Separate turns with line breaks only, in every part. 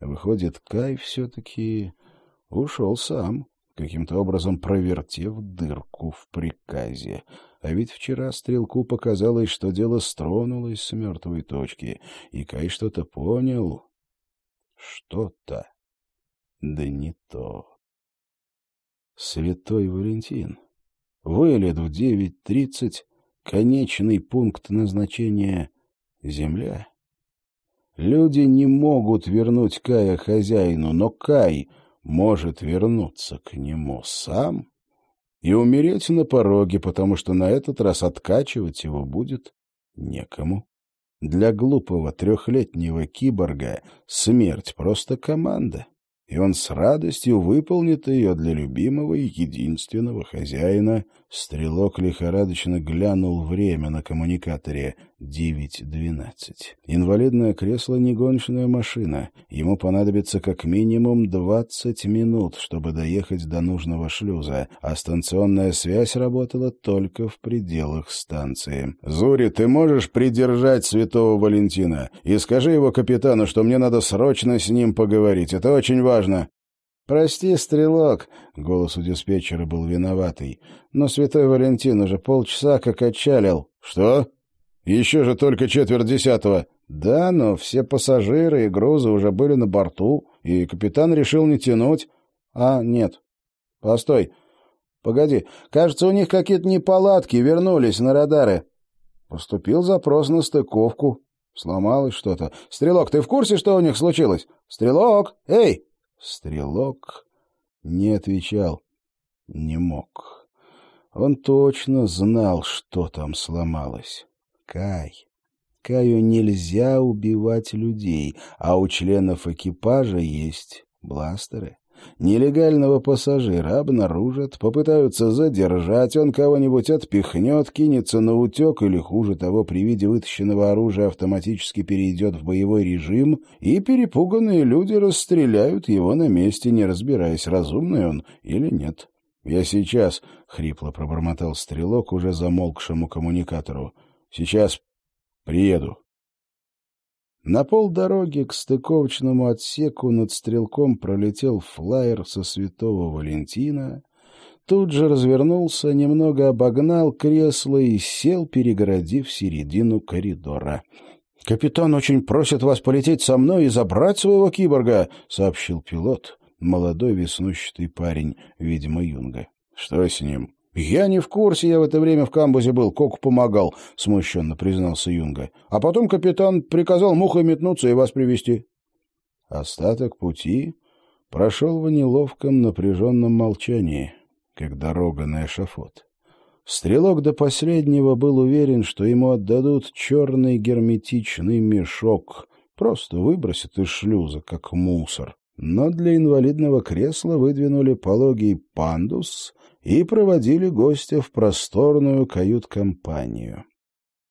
Выходит, Кай все-таки ушел сам, каким-то образом провертев дырку в приказе. А ведь вчера стрелку показалось, что дело стронулось с мертвой точки, и Кай что-то понял. Что-то. Да не то. Святой Валентин. Вылет в девять тридцать, конечный пункт назначения — земля. Люди не могут вернуть Кая хозяину, но Кай может вернуться к нему сам и умереть на пороге, потому что на этот раз откачивать его будет некому. Для глупого трехлетнего киборга смерть просто команда и он с радостью выполнит ее для любимого и единственного хозяина. Стрелок лихорадочно глянул время на коммуникаторе. Девять двенадцать. Инвалидное кресло — не гоночная машина. Ему понадобится как минимум двадцать минут, чтобы доехать до нужного шлюза, а станционная связь работала только в пределах станции. «Зури, ты можешь придержать святого Валентина? И скажи его капитану, что мне надо срочно с ним поговорить. Это очень важно важно. «Прости, стрелок», — голос у диспетчера был виноватый, «но святой Валентин уже полчаса как отчалил». «Что? Еще же только четверть десятого». «Да, но все пассажиры и грузы уже были на борту, и капитан решил не тянуть». «А, нет. Постой. Погоди. Кажется, у них какие-то неполадки, вернулись на радары». Поступил запрос на стыковку. Сломалось что-то. «Стрелок, ты в курсе, что у них случилось? Стрелок! Эй!» Стрелок не отвечал, не мог. Он точно знал, что там сломалось. Кай. Каю нельзя убивать людей, а у членов экипажа есть бластеры. Нелегального пассажира обнаружат, попытаются задержать, он кого-нибудь отпихнет, кинется на утек или, хуже того, при виде вытащенного оружия автоматически перейдет в боевой режим, и перепуганные люди расстреляют его на месте, не разбираясь, разумный он или нет. «Я сейчас», — хрипло пробормотал стрелок уже замолкшему коммуникатору, — «сейчас приеду». На полдороги к стыковочному отсеку над стрелком пролетел флайер со Святого Валентина, тут же развернулся, немного обогнал кресло и сел, перегородив середину коридора. «Капитан очень просит вас полететь со мной и забрать своего киборга», — сообщил пилот, молодой веснущатый парень, видимо, Юнга. «Что с ним?» «Я не в курсе, я в это время в камбузе был, Коку помогал», — смущенно признался Юнга. «А потом капитан приказал мухой метнуться и вас привести Остаток пути прошел в неловком напряженном молчании, как дорога на эшафот. Стрелок до последнего был уверен, что ему отдадут черный герметичный мешок, просто выбросят из шлюза, как мусор. Но для инвалидного кресла выдвинули пологий пандус и проводили гостя в просторную кают-компанию.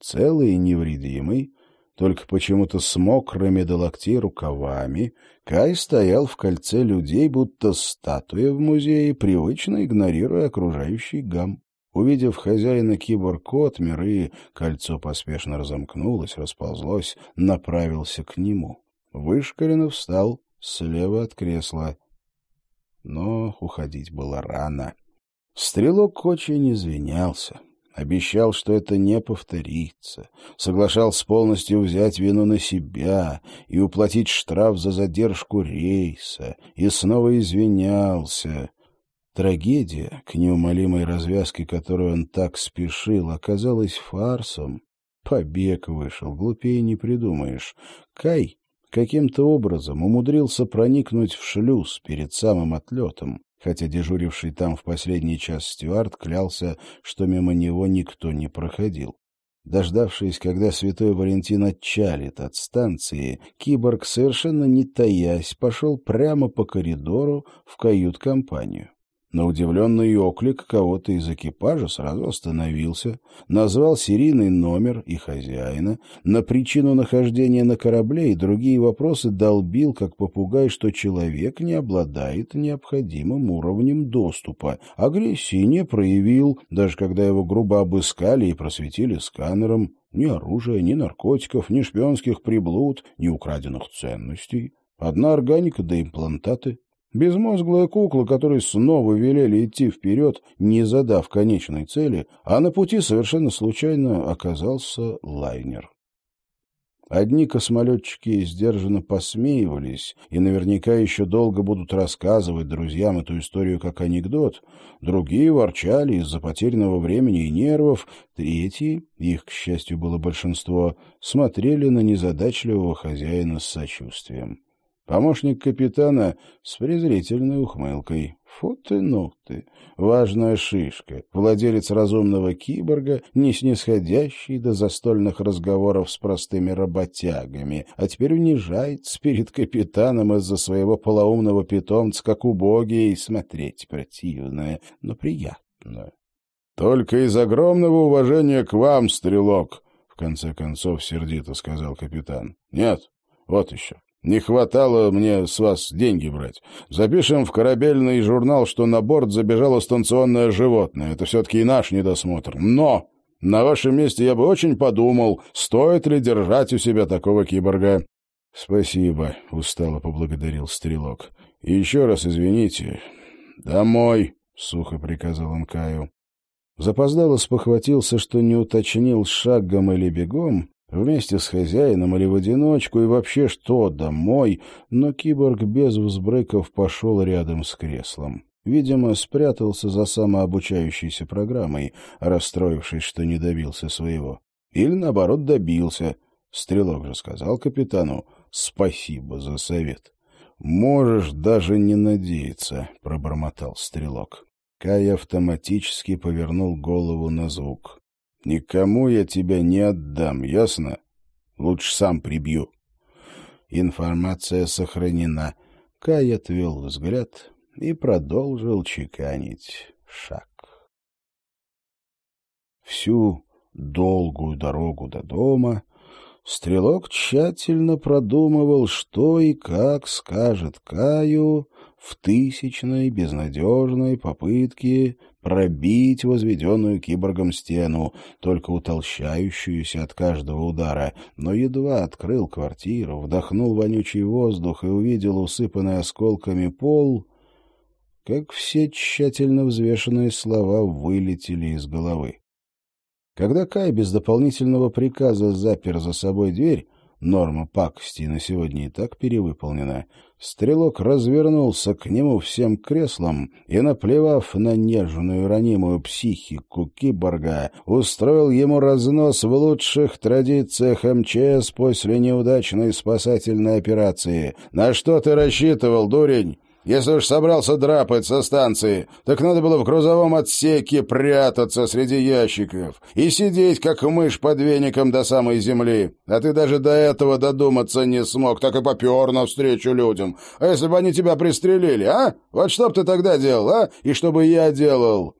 Целый и невредимый, только почему-то с мокрыми до локтей рукавами, Кай стоял в кольце людей, будто статуя в музее, привычно игнорируя окружающий гам. Увидев хозяина киборг Миры, кольцо поспешно разомкнулось, расползлось, направился к нему. Вышкаринов встал слева от кресла, но уходить было рано. Стрелок очень извинялся. Обещал, что это не повторится. Соглашался полностью взять вину на себя и уплатить штраф за задержку рейса. И снова извинялся. Трагедия, к неумолимой развязке которой он так спешил, оказалась фарсом. Побег вышел, глупее не придумаешь. Кай каким-то образом умудрился проникнуть в шлюз перед самым отлетом хотя дежуривший там в последний час стюард клялся, что мимо него никто не проходил. Дождавшись, когда святой Валентин отчалит от станции, киборг, совершенно не таясь, пошел прямо по коридору в кают-компанию. На удивленный оклик кого-то из экипажа сразу остановился, назвал серийный номер и хозяина, на причину нахождения на корабле и другие вопросы долбил, как попугай, что человек не обладает необходимым уровнем доступа. Агрессии не проявил, даже когда его грубо обыскали и просветили сканером. Ни оружия, ни наркотиков, ни шпионских приблуд, ни украденных ценностей. Одна органика да имплантаты. Безмозглая кукла, которой снова велели идти вперед, не задав конечной цели, а на пути совершенно случайно оказался лайнер. Одни космолетчики сдержанно посмеивались и наверняка еще долго будут рассказывать друзьям эту историю как анекдот, другие ворчали из-за потерянного времени и нервов, третьи, их, к счастью, было большинство, смотрели на незадачливого хозяина с сочувствием. Помощник капитана с презрительной ухмылкой. Фу ты, ну ты, важная шишка, владелец разумного киборга, не снисходящий до застольных разговоров с простыми работягами, а теперь унижается перед капитаном из-за своего полоумного питомца, как убогий, и смотреть противное, но приятно. — Только из огромного уважения к вам, стрелок, — в конце концов сердито сказал капитан. — Нет, вот еще. Не хватало мне с вас деньги брать. Запишем в корабельный журнал, что на борт забежало станционное животное. Это все-таки и наш недосмотр. Но на вашем месте я бы очень подумал, стоит ли держать у себя такого киборга. — Спасибо, — устало поблагодарил стрелок. — И еще раз извините. — Домой, — сухо приказал он Каю. Запоздало спохватился, что не уточнил шагом или бегом, Вместе с хозяином или в одиночку, и вообще что, домой, но киборг без взбрыков пошел рядом с креслом. Видимо, спрятался за самообучающейся программой, расстроившись, что не добился своего. Или, наоборот, добился. Стрелок же сказал капитану «Спасибо за совет». «Можешь даже не надеяться», — пробормотал стрелок. Кай автоматически повернул голову на звук. Никому я тебя не отдам, ясно? Лучше сам прибью. Информация сохранена. Кай отвел взгляд и продолжил чеканить шаг. Всю долгую дорогу до дома Стрелок тщательно продумывал, что и как скажет Каю в тысячной безнадежной попытке пробить возведенную киборгом стену, только утолщающуюся от каждого удара, но едва открыл квартиру, вдохнул вонючий воздух и увидел усыпанный осколками пол, как все тщательно взвешенные слова вылетели из головы. Когда Кай без дополнительного приказа запер за собой дверь, норма пакости на сегодня и так перевыполнена, стрелок развернулся к нему всем креслом и, наплевав на нежную ранимую психику киборга, устроил ему разнос в лучших традициях МЧС после неудачной спасательной операции. «На что ты рассчитывал, дурень?» Если уж собрался драпать со станции, так надо было в грузовом отсеке прятаться среди ящиков и сидеть, как мышь под веником до самой земли. А ты даже до этого додуматься не смог, так и попер навстречу людям. А если бы они тебя пристрелили, а? Вот что б ты тогда делал, а? И что бы я делал?»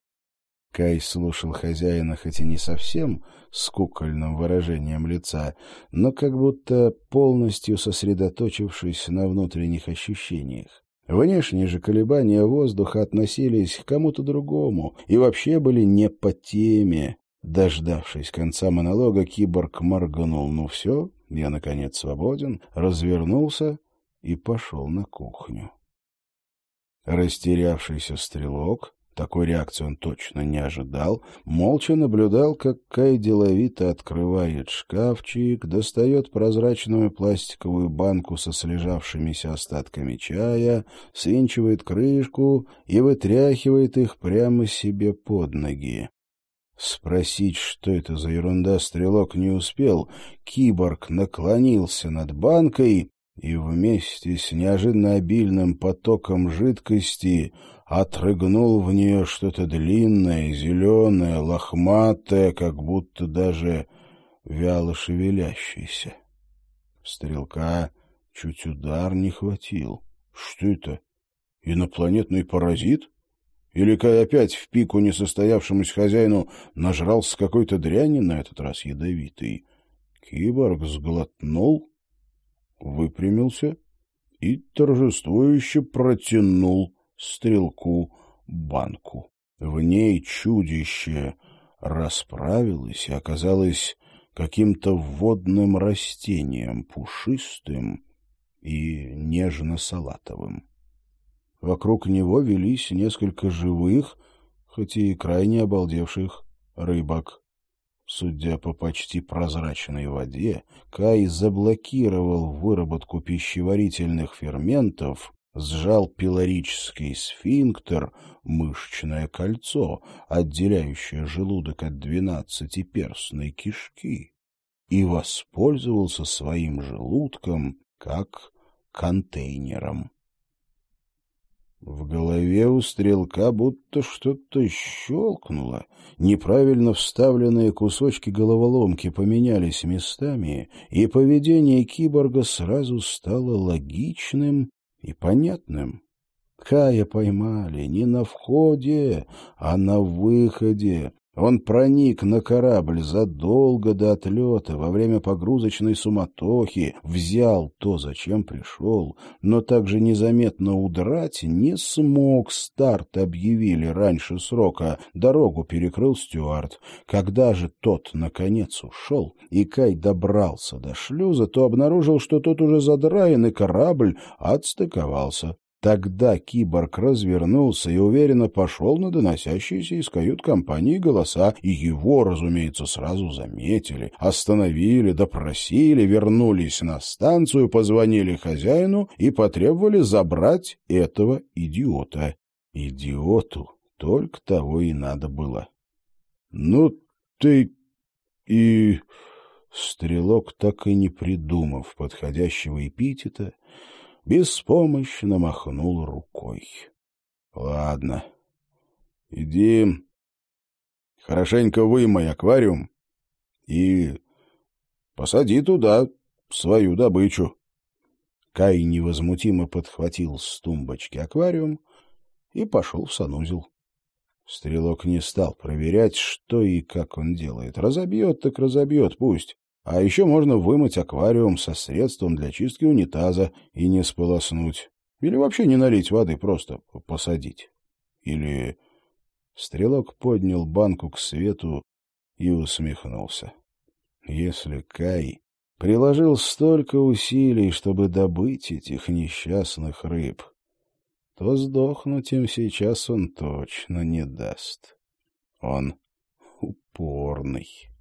Кай слушал хозяина, хоть и не совсем с кукольным выражением лица, но как будто полностью сосредоточившись на внутренних ощущениях. Внешние же колебания воздуха относились к кому-то другому и вообще были не по теме. Дождавшись конца монолога, киборг моргнул. «Ну все, я, наконец, свободен», развернулся и пошел на кухню. Растерявшийся стрелок такой реакции он точно не ожидал, молча наблюдал, как Кай деловито открывает шкафчик, достает прозрачную пластиковую банку со слежавшимися остатками чая, свинчивает крышку и вытряхивает их прямо себе под ноги. Спросить, что это за ерунда, стрелок не успел. Киборг наклонился над банкой и вместе с неожиданно обильным потоком жидкости отрыгнул в нее что-то длинное, зеленое, лохматое, как будто даже вяло шевелящееся. Стрелка чуть удар не хватил. Что это? Инопланетный паразит? Или Кай опять в пику несостоявшемуся хозяину нажрался какой-то дряни, на этот раз ядовитый? Киборг сглотнул, выпрямился и торжествующе протянул стрелку банку. В ней чудище расправилось и оказалось каким-то водным растением, пушистым и нежно-салатовым. Вокруг него велись несколько живых, хоть и крайне обалдевших рыбок. Судя по почти прозрачной воде, Кай заблокировал выработку пищеварительных ферментов, сжал пилорический сфинктер, мышечное кольцо, отделяющее желудок от двенадцатиперстной кишки, и воспользовался своим желудком как контейнером. В голове у стрелка будто что-то щелкнуло. Неправильно вставленные кусочки головоломки поменялись местами, и поведение киборга сразу стало логичным и понятным. Кая поймали не на входе, а на выходе, он проник на корабль задолго до отлета, во время погрузочной суматохи, взял то, зачем пришел, но также незаметно удрать не смог. Старт объявили раньше срока, дорогу перекрыл Стюарт. Когда же тот, наконец, ушел, и Кай добрался до шлюза, то обнаружил, что тот уже задраен, и корабль отстыковался. Тогда киборг развернулся и уверенно пошел на доносящиеся из кают-компании голоса, и его, разумеется, сразу заметили, остановили, допросили, вернулись на станцию, позвонили хозяину и потребовали забрать этого идиота. Идиоту только того и надо было. — Ну ты и... Стрелок, так и не придумав подходящего эпитета, беспомощно махнул рукой. — Ладно, иди хорошенько вымой аквариум и посади туда свою добычу. Кай невозмутимо подхватил с тумбочки аквариум и пошел в санузел. Стрелок не стал проверять, что и как он делает. Разобьет так разобьет, пусть. А еще можно вымыть аквариум со средством для чистки унитаза и не сполоснуть. Или вообще не налить воды, просто посадить. Или... Стрелок поднял банку к свету и усмехнулся. Если Кай приложил столько усилий, чтобы добыть этих несчастных рыб, то сдохнуть им сейчас он точно не даст. Он упорный.